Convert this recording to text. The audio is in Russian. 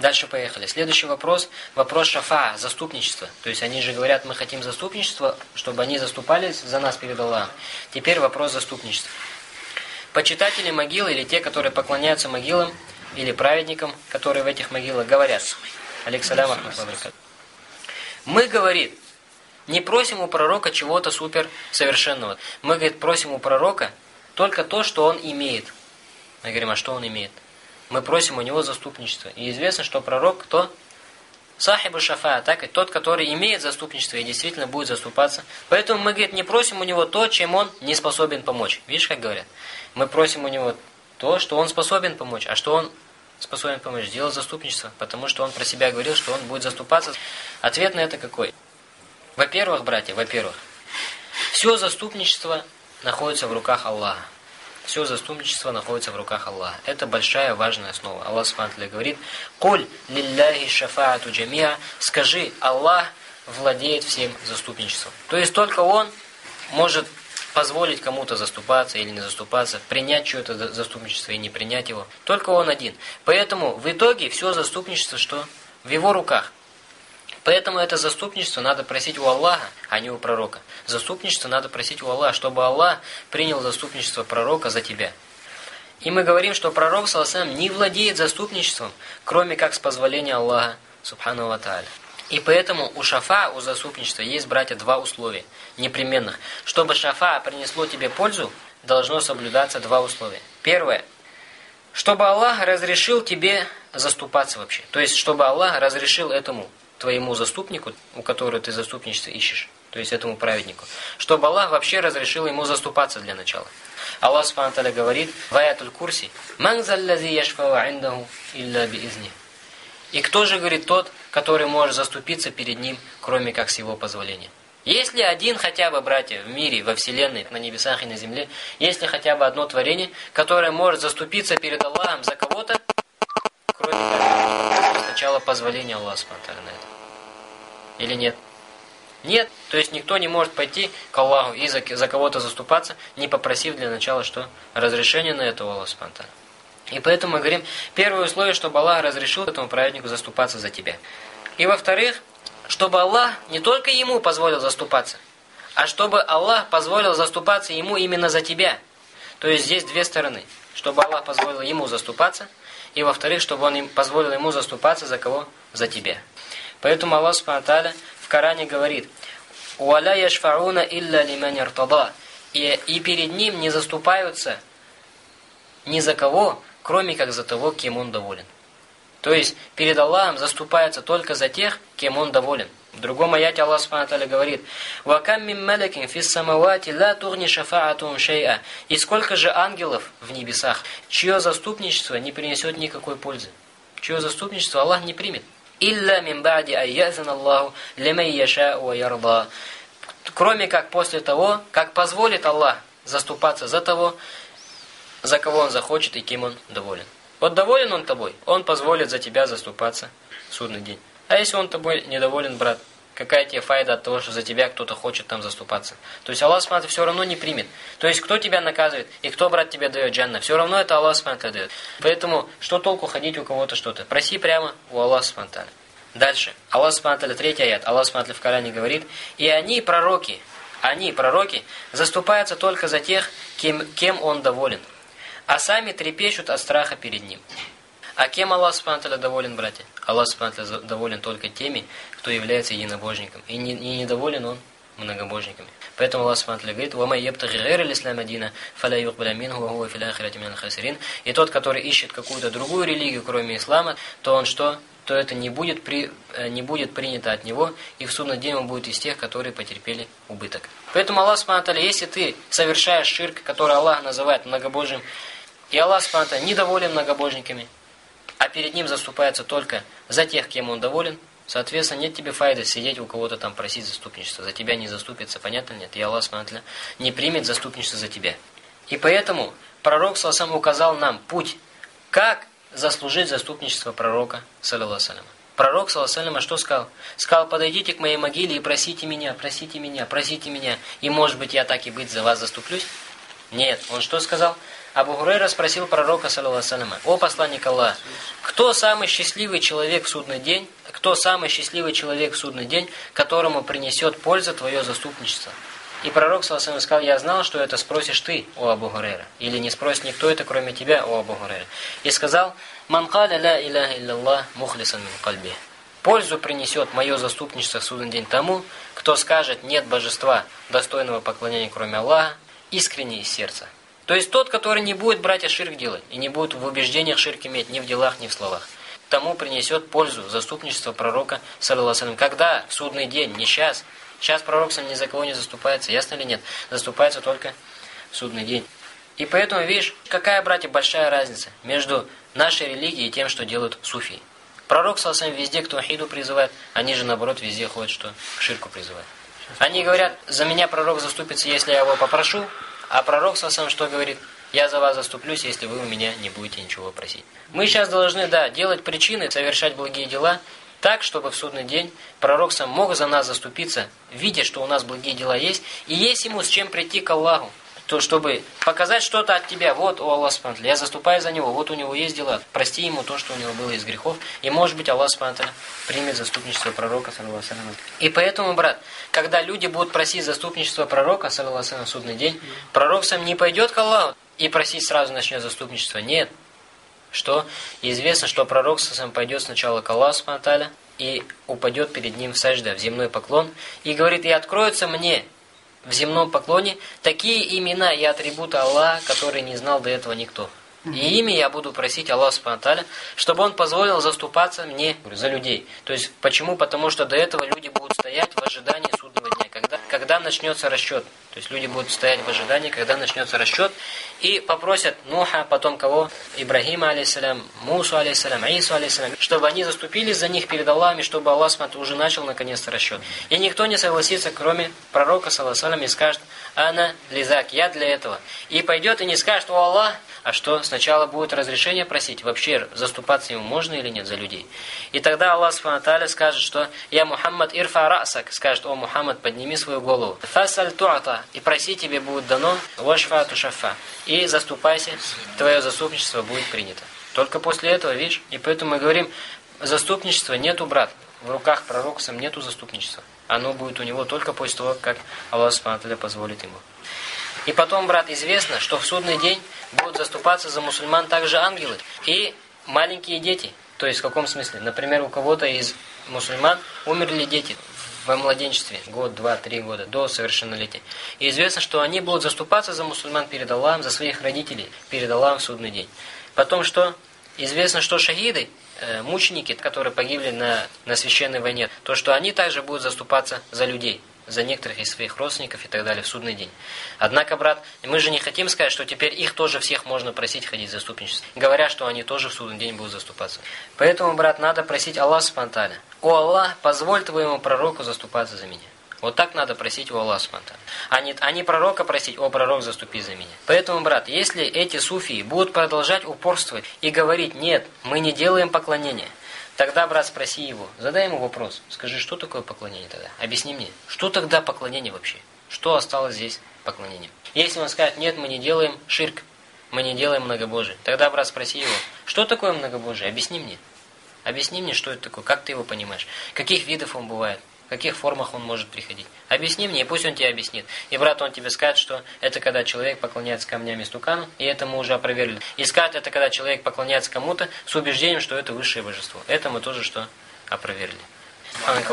Дальше поехали. Следующий вопрос. Вопрос шафа, заступничество. То есть они же говорят, мы хотим заступничество, чтобы они заступались за нас перед Аллахом. Теперь вопрос заступничества. Почитатели могил или те, которые поклоняются могилам, или праведникам, которые в этих могилах, говорят. Алексалям Мы, говорит, не просим у пророка чего-то супер совершенного. Мы, говорит, просим у пророка только то, что он имеет. Мы говорим, а что он имеет? Мы просим у него заступничество. И известно, что пророк кто? Сахибу шафа, так и тот, который имеет заступничество и действительно будет заступаться. Поэтому мы, говорит, не просим у него то, чем он не способен помочь. Видишь, как говорят? Мы просим у него то, что он способен помочь. А что он способен помочь? Делать заступничество. Потому что он про себя говорил, что он будет заступаться. Ответ на это какой? Во-первых, братья, во-первых, все заступничество находится в руках Аллаха. Все заступничество находится в руках Аллаха. Это большая важная основа. Аллах Субтитры говорит: "Куль лилляхи шафаату джамиа", скажи, Аллах владеет всем заступничеством. То есть только он может позволить кому-то заступаться или не заступаться, принять чье-то заступничество и не принять его. Только он один. Поэтому в итоге все заступничество что? В его руках. Поэтому это заступничество надо просить у Аллаха, а не у пророка. Заступничество надо просить у Аллаха, чтобы Аллах принял заступничество пророка за тебя. И мы говорим, что пророк, саласам, не владеет заступничеством, кроме как с позволения Аллаха, субхану ва тааля. И поэтому у шафа, у заступничества есть, братья, два условия непременных. Чтобы шафа принесло тебе пользу, должно соблюдаться два условия. Первое. Чтобы Аллах разрешил тебе заступаться вообще. То есть, чтобы Аллах разрешил этому твоему заступнику, у которого ты заступничество ищешь, то есть этому праведнику, чтобы Аллах вообще разрешил ему заступаться для начала. Аллах Субхану говорит в аятуль курси «Ман заллази яшфау индаху илля биизни». И кто же, говорит, тот, который может заступиться перед ним, кроме как с его позволения? Есть ли один хотя бы, братья, в мире, во вселенной, на небесах и на земле, есть ли хотя бы одно творение, которое может заступиться перед Аллахом за кого-то, как сначала позволения Аллаха на это? Или нет? Нет. То есть никто не может пойти к Аллаху и за, за кого-то заступаться, не попросив для начала что? Разрешение на это у Аллаха спонтанно. И поэтому мы говорим, первое условие, чтобы Аллах разрешил этому праведнику заступаться за тебя. И во-вторых, чтобы Аллах не только ему позволил заступаться, а чтобы Аллах позволил заступаться ему именно за тебя. То есть здесь две стороны. Чтобы Аллах позволил ему заступаться, и во-вторых, чтобы он им позволил ему заступаться за кого? За тебя. Поэтому Аллах Субхану в Коране говорит: "Уаля яшфауна илля лиман иртада". И и перед ним не заступаются ни за кого, кроме как за того, кем он доволен. То есть перед Аллахом заступается только за тех, кем он доволен. В другом аяте Аллах Субхану говорит: "Ва кам мин малакин фис самавати ла тугни шафаатум шай'a". И сколько же ангелов в небесах, чье заступничество не принесет никакой пользы. Чье заступничество Аллах не примет. Илля мин ба'ди айязан Аллаху лимай яша ва ярда. Кроме как после того, как позволит Аллах заступаться за того, за кого он захочет и кем он доволен. Вот доволен он тобой, он позволит за тебя заступаться в судный день. А если он тобой недоволен, брат, какая тебе файда от того, что за тебя кто-то хочет там заступаться? То есть Аллах Субхану все равно не примет. То есть кто тебя наказывает и кто, брат, тебе дает джанна? Все равно это Аллах Субхану дает. Поэтому что толку ходить у кого-то что-то? Проси прямо у Аллаха Субхану Дальше. Аллах Субхану третий аят. Аллах Субхану в Коране говорит, «И они, пророки, они, пророки, заступаются только за тех, кем, кем он доволен, а сами трепещут от страха перед ним». А кем Аллах Субхану доволен, братья? Аллах Субхану доволен только теми, кто является единобожником. И, не, и недоволен он многобожниками. Поэтому Аллах Субхану говорит: "Ва май ябтагhi гайра al-ислама дина, фала юкбаля минху, ва фил ахирати минал хасирин". И тот, который ищет какую-то другую религию, кроме ислама, то он что? То это не будет при э, не будет принято от него, и в судный день он будет из тех, которые потерпели убыток. Поэтому Аллах Субхану если ты совершаешь ширк, который Аллах называет многобожием, и Аллах Субхану недоволен многобожниками, а перед ним заступается только за тех, кем он доволен, соответственно, нет тебе файды сидеть у кого-то там просить заступничество. За тебя не заступится, понятно нет? И Аллах смотрит, не примет заступничество за тебя. И поэтому пророк сам указал нам путь, как заслужить заступничество пророка, саллиллаху Пророк, саллиллаху что сказал? Сказал, подойдите к моей могиле и просите меня, просите меня, просите меня, и может быть я так и быть за вас заступлюсь. Нет, он что сказал? Абу Хурейра спросил пророка, саллиллаху о посланник Аллаха, кто самый счастливый человек в судный день, кто самый счастливый человек в судный день, которому принесет пользу твое заступничество? И пророк, саллиллаху сказал, я знал, что это спросишь ты, о Абу Хурейра, или не спросит никто это, кроме тебя, о Абу Хурейра. И сказал, «Ман каля ла илляха илляллах мухлисан мин кальби». Пользу принесет мое заступничество в судный день тому, кто скажет «нет божества, достойного поклонения, кроме Аллаха», искренне из сердца. То есть тот, который не будет братья ширк делать, и не будет в убеждениях ширк иметь ни в делах, ни в словах, тому принесет пользу заступничество пророка, саллиллаху Когда? В судный день, не сейчас. Сейчас пророк сам ни за кого не заступается, ясно или нет? Заступается только в судный день. И поэтому, видишь, какая, братья, большая разница между нашей религией и тем, что делают суфии. Пророк, саллиллаху везде к тухиду призывает, они же, наоборот, везде ходят, что к ширку призывают. Они говорят, за меня пророк заступится, если я его попрошу, а пророк сам что говорит? Я за вас заступлюсь, если вы у меня не будете ничего просить. Мы сейчас должны, да, делать причины, совершать благие дела, так, чтобы в судный день пророк сам мог за нас заступиться, видя, что у нас благие дела есть, и есть ему с чем прийти к Аллаху то чтобы показать что-то от тебя. Вот, о Аллах Субтитры, я заступаю за него, вот у него есть дела. Прости ему то, что у него было из грехов. И может быть Аллах Субтитры примет заступничество пророка, саллиллаху И поэтому, брат, когда люди будут просить заступничество пророка, саллиллаху в судный день, пророк сам не пойдет к Аллаху и просить сразу начнет заступничество. Нет. Что? Известно, что пророк сам пойдет сначала к Аллаху Субтитры и упадет перед ним в сажда, в земной поклон, и говорит, и откроется мне в земном поклоне такие имена и атрибуты Аллаха, которые не знал до этого никто. И ими я буду просить Аллаха Субтитры, чтобы Он позволил заступаться мне за людей. То есть, почему? Потому что до этого люди будут стоять в ожидании судного дня, когда, когда начнется расчет. То есть, люди будут стоять в ожидании, когда начнется расчет, и попросят Нуха, потом кого? Ибрагима, алейсалям, Мусу, алейсалям, Ису, алейсалям, чтобы они заступились за них перед Аллахом, и чтобы Аллах Субтитры уже начал наконец-то расчет. И никто не согласится, кроме пророка, саллаху и скажет, Ана лизак, я для этого. И пойдет и не скажет, о Аллах, а что, сначала будет разрешение просить, вообще заступаться ему можно или нет за людей. И тогда Аллах Субхану скажет, что «Я Мухаммад ирфа расак», скажет «О Мухаммад, подними свою голову». «Фасаль туата» и проси тебе будет дано «Вашфа тушафа» и заступайся, твое заступничество будет принято. Только после этого, видишь, и поэтому мы говорим, заступничества нету, брат, в руках пророка сам нету заступничества. Оно будет у него только после того, как Аллах Субхану позволит ему. И потом, брат, известно, что в судный день будут заступаться за мусульман также ангелы и маленькие дети. То есть в каком смысле? Например, у кого-то из мусульман умерли дети во младенчестве, год, два, три года, до совершеннолетия. И известно, что они будут заступаться за мусульман перед Аллахом, за своих родителей перед Аллахом в судный день. Потом что? Известно, что шахиды, э, мученики, которые погибли на, на священной войне, то, что они также будут заступаться за людей за некоторых из своих родственников и так далее в судный день. Однако, брат, мы же не хотим сказать, что теперь их тоже всех можно просить ходить заступничество, говоря, что они тоже в судный день будут заступаться. Поэтому, брат, надо просить Аллах спонтанно. «О Аллах, позволь твоему пророку заступаться за меня». Вот так надо просить у Аллаха спонтанно. А не, а не пророка просить, о пророк, заступи за меня. Поэтому, брат, если эти суфии будут продолжать упорствовать и говорить, нет, мы не делаем поклонения, Тогда, брат, спроси его, задай ему вопрос. Скажи, что такое поклонение тогда? Объясни мне, что тогда поклонение вообще? Что осталось здесь поклонением? Если он скажет, нет, мы не делаем ширк, мы не делаем многобожие. Тогда, брат, спроси его, что такое многобожие? Объясни мне. Объясни мне, что это такое, как ты его понимаешь, каких видов он бывает каких формах он может приходить. Объясни мне, и пусть он тебе объяснит. И брат, он тебе скажет, что это когда человек поклоняется камнями стукану, и это мы уже опроверили. И скажет, это когда человек поклоняется кому-то с убеждением, что это высшее божество. Это мы тоже что опроверили. Амин